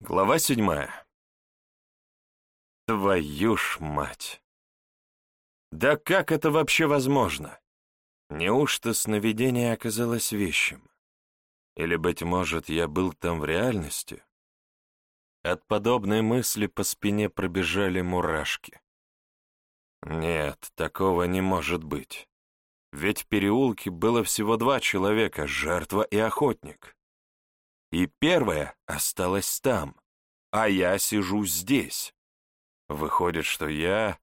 Глава седьмая. Твою ж мать! Да как это вообще возможно? Неужто сновидение оказалось вещим? Или, быть может, я был там в реальности? От подобной мысли по спине пробежали мурашки. Нет, такого не может быть. Ведь в переулке было всего два человека — жертва и охотник. И первая осталась там, а я сижу здесь. Выходит, что я...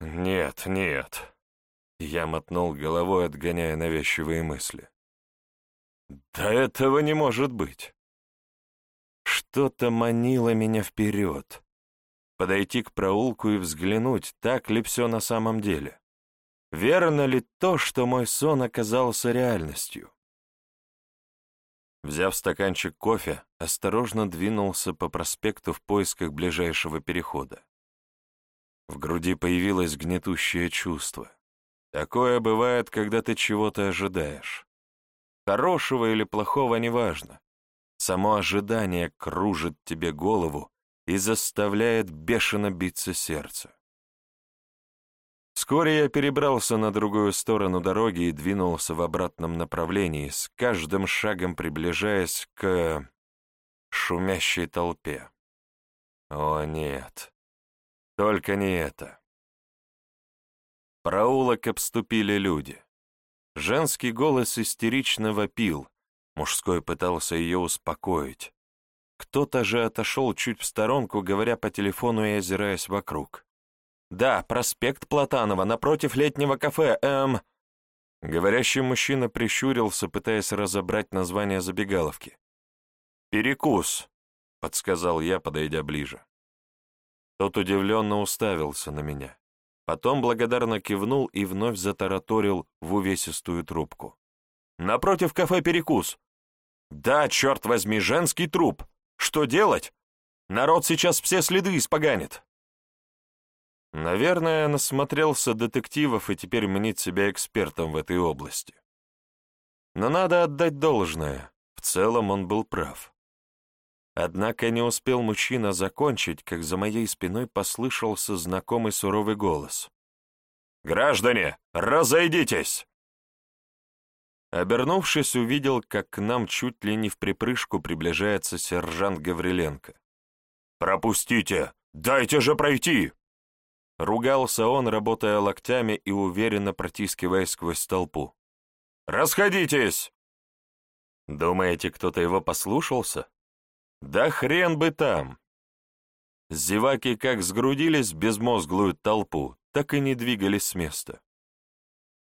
Нет, нет. Я мотнул головой, отгоняя навязчивые мысли. Да этого не может быть. Что-то манило меня вперед. Подойти к проулку и взглянуть, так ли все на самом деле. Верно ли то, что мой сон оказался реальностью? Взяв стаканчик кофе, осторожно двинулся по проспекту в поисках ближайшего перехода. В груди появилось гнетущее чувство. Такое бывает, когда ты чего-то ожидаешь. Хорошего или плохого неважно. Само ожидание кружит тебе голову и заставляет бешено биться сердце. Вскоре я перебрался на другую сторону дороги и двинулся в обратном направлении, с каждым шагом приближаясь к шумящей толпе. О нет, только не это. Проулок обступили люди. Женский голос истерично вопил, мужской пытался ее успокоить. Кто-то же отошел чуть в сторонку, говоря по телефону и озираясь вокруг. «Да, проспект Платанова, напротив летнего кафе, эм...» Говорящий мужчина прищурился, пытаясь разобрать название забегаловки. «Перекус», — подсказал я, подойдя ближе. Тот удивленно уставился на меня. Потом благодарно кивнул и вновь затараторил в увесистую трубку. «Напротив кафе «Перекус». «Да, черт возьми, женский труп! Что делать? Народ сейчас все следы испоганит!» Наверное, насмотрелся детективов и теперь мнит себя экспертом в этой области. Но надо отдать должное, в целом он был прав. Однако не успел мужчина закончить, как за моей спиной послышался знакомый суровый голос. «Граждане, разойдитесь!» Обернувшись, увидел, как к нам чуть ли не в припрыжку приближается сержант Гавриленко. «Пропустите! Дайте же пройти!» Ругался он, работая локтями и уверенно протискиваясь сквозь толпу. «Расходитесь!» Думаете, кто-то его послушался? Да хрен бы там! Зеваки как сгрудились в безмозглую толпу, так и не двигались с места.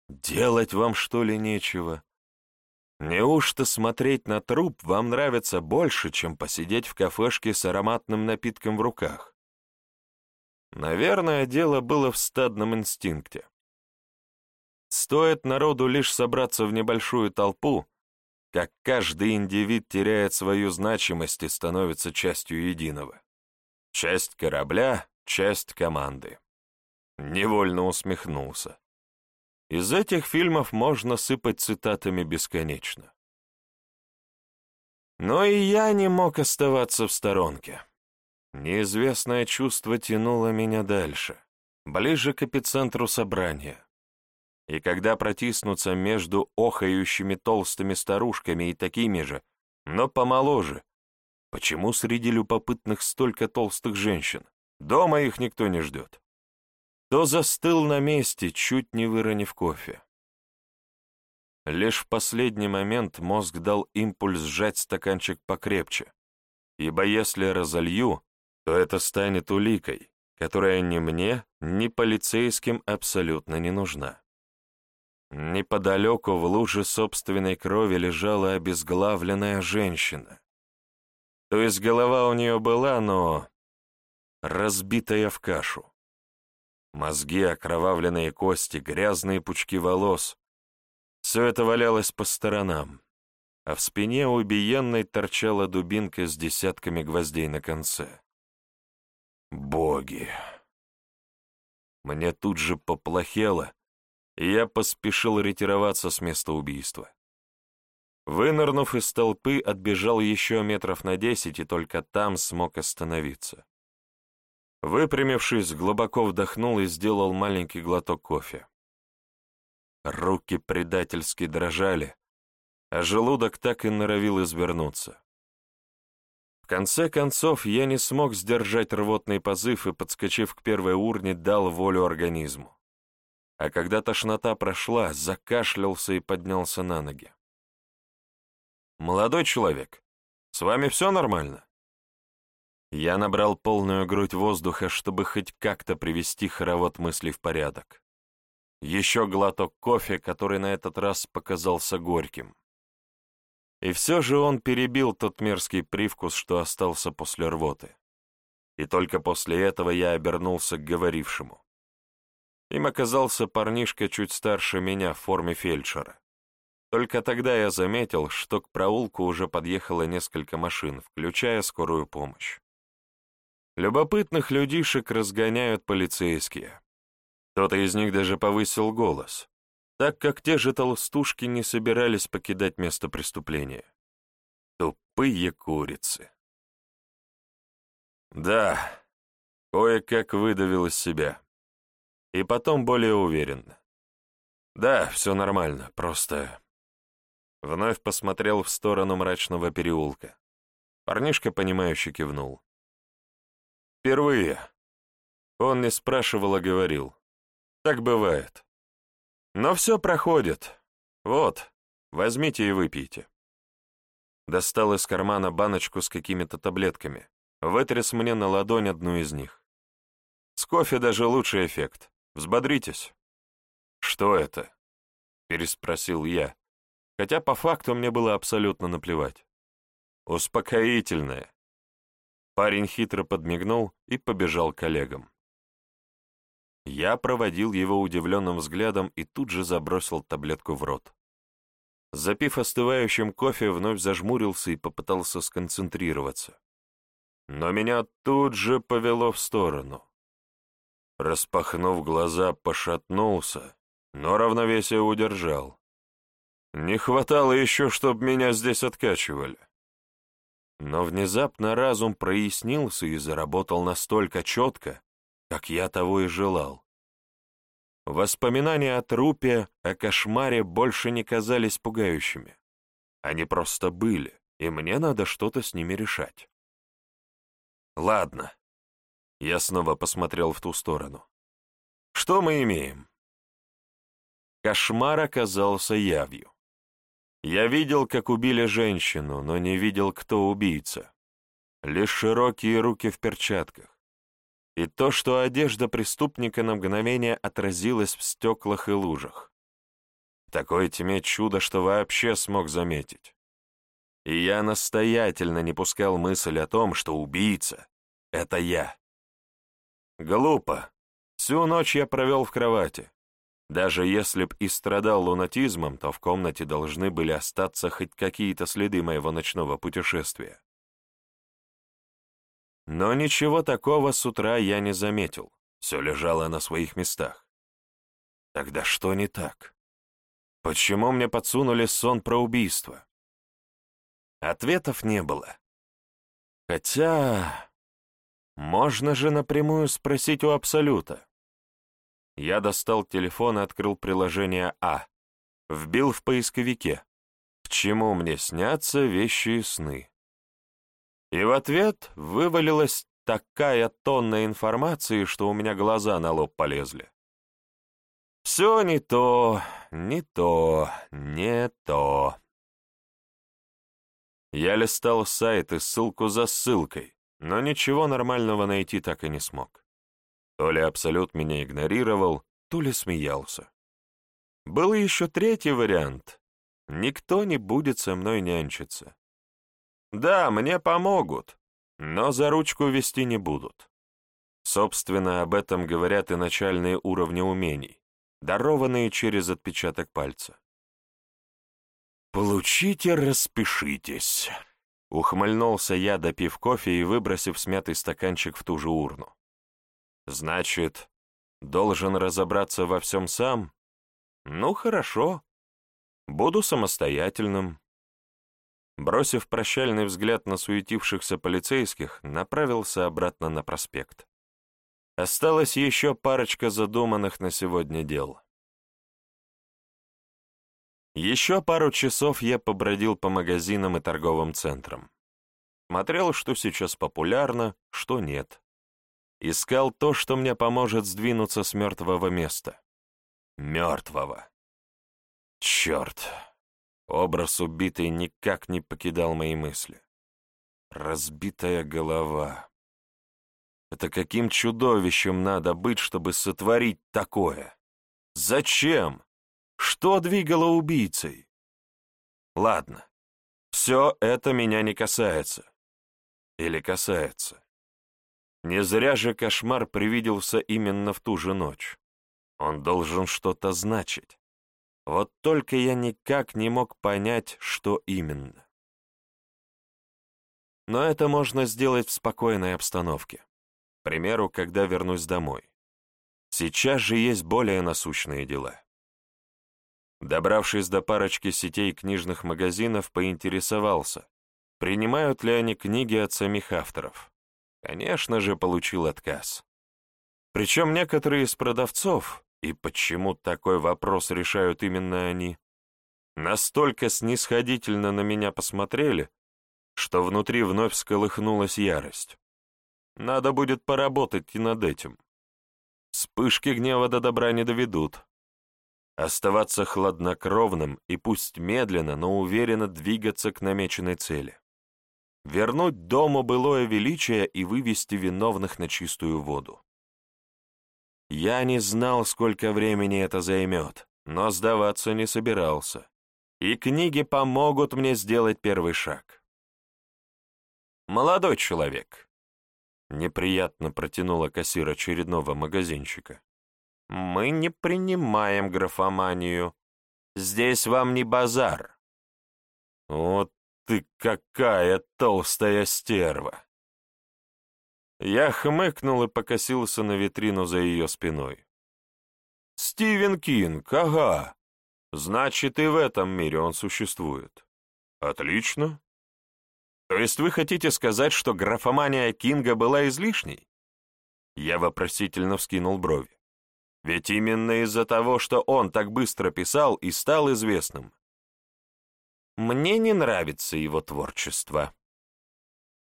Делать вам, что ли, нечего? Неужто смотреть на труп вам нравится больше, чем посидеть в кафешке с ароматным напитком в руках? Наверное, дело было в стадном инстинкте. Стоит народу лишь собраться в небольшую толпу, как каждый индивид теряет свою значимость и становится частью единого. Часть корабля, часть команды. Невольно усмехнулся. Из этих фильмов можно сыпать цитатами бесконечно. Но и я не мог оставаться в сторонке. Неизвестное чувство тянуло меня дальше, ближе к эпицентру собрания. И когда протиснуться между охающими толстыми старушками и такими же, но помоложе, почему среди любопытных столько толстых женщин? Дома их никто не ждет. То застыл на месте, чуть не выронив кофе. Лишь в последний момент мозг дал импульс сжать стаканчик покрепче, ибо если разолью, то это станет уликой, которая ни мне, ни полицейским абсолютно не нужна. Неподалеку в луже собственной крови лежала обезглавленная женщина. То есть голова у нее была, но разбитая в кашу. Мозги, окровавленные кости, грязные пучки волос — все это валялось по сторонам, а в спине убиенной торчала дубинка с десятками гвоздей на конце. Боги! Мне тут же поплохело, и я поспешил ретироваться с места убийства. Вынырнув из толпы, отбежал еще метров на десять и только там смог остановиться. Выпрямившись, глубоко вдохнул и сделал маленький глоток кофе. Руки предательски дрожали, а желудок так и норовил извернуться. Конце концов, я не смог сдержать рвотный позыв и, подскочив к первой урне, дал волю организму. А когда тошнота прошла, закашлялся и поднялся на ноги. «Молодой человек, с вами все нормально?» Я набрал полную грудь воздуха, чтобы хоть как-то привести хоровод мыслей в порядок. Еще глоток кофе, который на этот раз показался горьким. И все же он перебил тот мерзкий привкус, что остался после рвоты. И только после этого я обернулся к говорившему. Им оказался парнишка чуть старше меня в форме фельдшера. Только тогда я заметил, что к проулку уже подъехало несколько машин, включая скорую помощь. Любопытных людишек разгоняют полицейские. Кто-то из них даже повысил голос, так как те же толстушки не собирались покидать место преступления. Тупые курицы. Да, кое-как выдавил из себя. И потом более уверенно. Да, все нормально, просто... Вновь посмотрел в сторону мрачного переулка. Парнишка, понимающе кивнул. Впервые. Он не спрашивал, а говорил. Так бывает. Но все проходит. Вот, возьмите и выпейте. Достал из кармана баночку с какими-то таблетками. Вытряс мне на ладонь одну из них. С кофе даже лучший эффект. Взбодритесь. Что это? Переспросил я, хотя по факту мне было абсолютно наплевать. Успокоительное. Парень хитро подмигнул и побежал к коллегам. Я проводил его удивленным взглядом и тут же забросил таблетку в рот. Запив остывающим кофе, вновь зажмурился и попытался сконцентрироваться. Но меня тут же повело в сторону. Распахнув глаза, пошатнулся, но равновесие удержал. Не хватало еще, чтобы меня здесь откачивали. Но внезапно разум прояснился и заработал настолько четко, как я того и желал. Воспоминания о трупе, о кошмаре больше не казались пугающими. Они просто были, и мне надо что-то с ними решать. Ладно. Я снова посмотрел в ту сторону. Что мы имеем? Кошмар оказался явью. Я видел, как убили женщину, но не видел, кто убийца. Лишь широкие руки в перчатках. И то, что одежда преступника на мгновение отразилась в стеклах и лужах. Такое тьме чудо, что вообще смог заметить. И я настоятельно не пускал мысль о том, что убийца — это я. Глупо. Всю ночь я провел в кровати. Даже если б и страдал лунатизмом, то в комнате должны были остаться хоть какие-то следы моего ночного путешествия. Но ничего такого с утра я не заметил. Все лежало на своих местах. Тогда что не так? Почему мне подсунули сон про убийство? Ответов не было. Хотя... Можно же напрямую спросить у Абсолюта. Я достал телефон и открыл приложение А. Вбил в поисковике. К чему мне снятся вещи и сны? И в ответ вывалилась такая тонна информации, что у меня глаза на лоб полезли. Все не то, не то, не то. Я листал сайты ссылку за ссылкой, но ничего нормального найти так и не смог. То ли Абсолют меня игнорировал, то ли смеялся. Был еще третий вариант. Никто не будет со мной нянчиться. Да, мне помогут, но за ручку вести не будут. Собственно, об этом говорят и начальные уровни умений, дарованные через отпечаток пальца. «Получите, распишитесь», — ухмыльнулся я, допив кофе и выбросив смятый стаканчик в ту же урну. Значит, должен разобраться во всем сам? Ну, хорошо. Буду самостоятельным. Бросив прощальный взгляд на суетившихся полицейских, направился обратно на проспект. Осталось еще парочка задуманных на сегодня дел. Еще пару часов я побродил по магазинам и торговым центрам. Смотрел, что сейчас популярно, что нет. Искал то, что мне поможет сдвинуться с мертвого места. Мертвого. Черт. Образ убитой никак не покидал мои мысли. Разбитая голова. Это каким чудовищем надо быть, чтобы сотворить такое? Зачем? Что двигало убийцей? Ладно, все это меня не касается. Или касается. Не зря же кошмар привиделся именно в ту же ночь. Он должен что-то значить. Вот только я никак не мог понять, что именно. Но это можно сделать в спокойной обстановке. К примеру, когда вернусь домой. Сейчас же есть более насущные дела. Добравшись до парочки сетей книжных магазинов, поинтересовался, принимают ли они книги от самих авторов. Конечно же, получил отказ. Причем некоторые из продавцов, и почему такой вопрос решают именно они, настолько снисходительно на меня посмотрели, что внутри вновь сколыхнулась ярость. Надо будет поработать и над этим. Вспышки гнева до добра не доведут. Оставаться хладнокровным и пусть медленно, но уверенно двигаться к намеченной цели. Вернуть дому былое величие и вывести виновных на чистую воду. Я не знал, сколько времени это займет, но сдаваться не собирался. И книги помогут мне сделать первый шаг. «Молодой человек», — неприятно протянула кассир очередного магазинчика, мы не принимаем графоманию. Здесь вам не базар. Вот ты какая толстая стерва! Я хмыкнул и покосился на витрину за ее спиной. «Стивен Кинг, ага. Значит, и в этом мире он существует. Отлично. То есть вы хотите сказать, что графомания Кинга была излишней?» Я вопросительно вскинул брови. Ведь именно из-за того, что он так быстро писал и стал известным. Мне не нравится его творчество.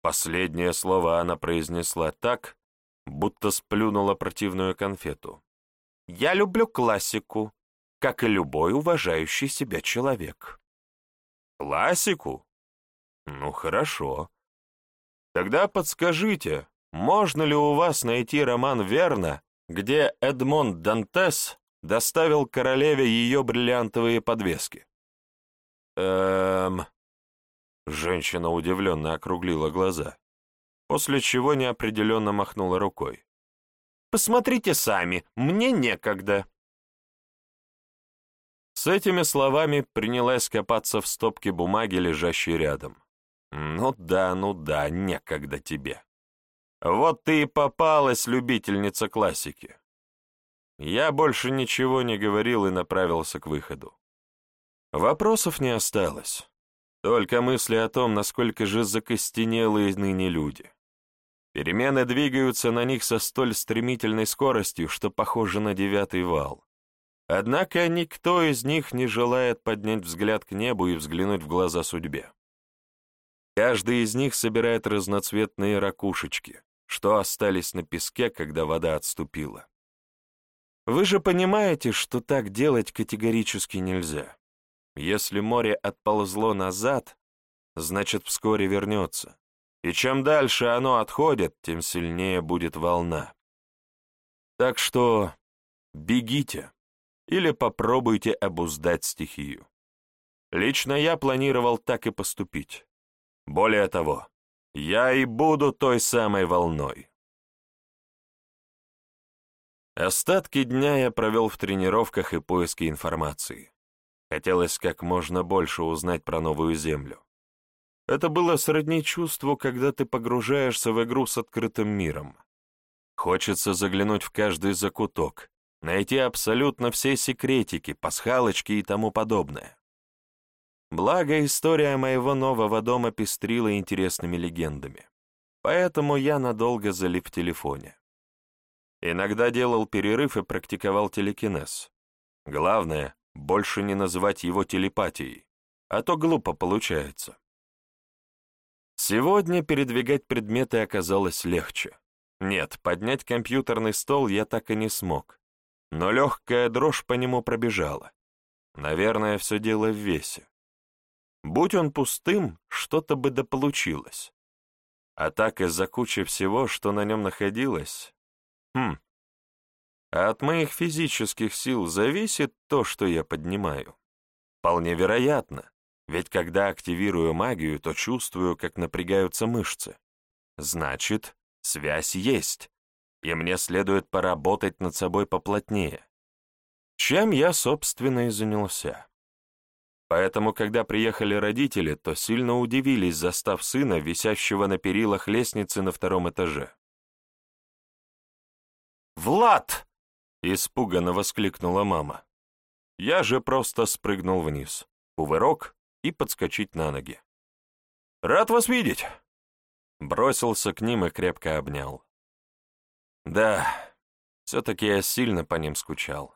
Последнее слово она произнесла так, будто сплюнула противную конфету. Я люблю классику, как и любой уважающий себя человек. Классику? Ну, хорошо. Тогда подскажите, можно ли у вас найти роман Верна где Эдмонд Дантес доставил королеве ее бриллиантовые подвески. «Эм...» Женщина удивленно округлила глаза, после чего неопределенно махнула рукой. «Посмотрите сами, мне некогда». С этими словами принялась копаться в стопке бумаги, лежащей рядом. «Ну да, ну да, некогда тебе». Вот ты и попалась, любительница классики. Я больше ничего не говорил и направился к выходу. Вопросов не осталось. Только мысли о том, насколько же закостенелые ныне люди. Перемены двигаются на них со столь стремительной скоростью, что похоже на девятый вал. Однако никто из них не желает поднять взгляд к небу и взглянуть в глаза судьбе. Каждый из них собирает разноцветные ракушечки, что остались на песке, когда вода отступила. Вы же понимаете, что так делать категорически нельзя. Если море отползло назад, значит, вскоре вернется. И чем дальше оно отходит, тем сильнее будет волна. Так что бегите или попробуйте обуздать стихию. Лично я планировал так и поступить. Более того, я и буду той самой волной. Остатки дня я провел в тренировках и поиске информации. Хотелось как можно больше узнать про новую Землю. Это было сродни чувству, когда ты погружаешься в игру с открытым миром. Хочется заглянуть в каждый закуток, найти абсолютно все секретики, пасхалочки и тому подобное. Благо, история моего нового дома пестрила интересными легендами. Поэтому я надолго залип в телефоне. Иногда делал перерыв и практиковал телекинез. Главное, больше не называть его телепатией, а то глупо получается. Сегодня передвигать предметы оказалось легче. Нет, поднять компьютерный стол я так и не смог, но легкая дрожь по нему пробежала. Наверное, все дело в весе. Будь он пустым, что-то бы да получилось. А так из-за кучи всего, что на нем находилось... Хм. А от моих физических сил зависит то, что я поднимаю. Вполне вероятно, ведь когда активирую магию, то чувствую, как напрягаются мышцы. Значит, связь есть, и мне следует поработать над собой поплотнее. Чем я, собственно, и занялся. Поэтому, когда приехали родители, то сильно удивились, застав сына, висящего на перилах лестницы на втором этаже. «Влад!» — испуганно воскликнула мама. Я же просто спрыгнул вниз. Кувырок и подскочить на ноги. «Рад вас видеть!» Бросился к ним и крепко обнял. Да, все-таки я сильно по ним скучал.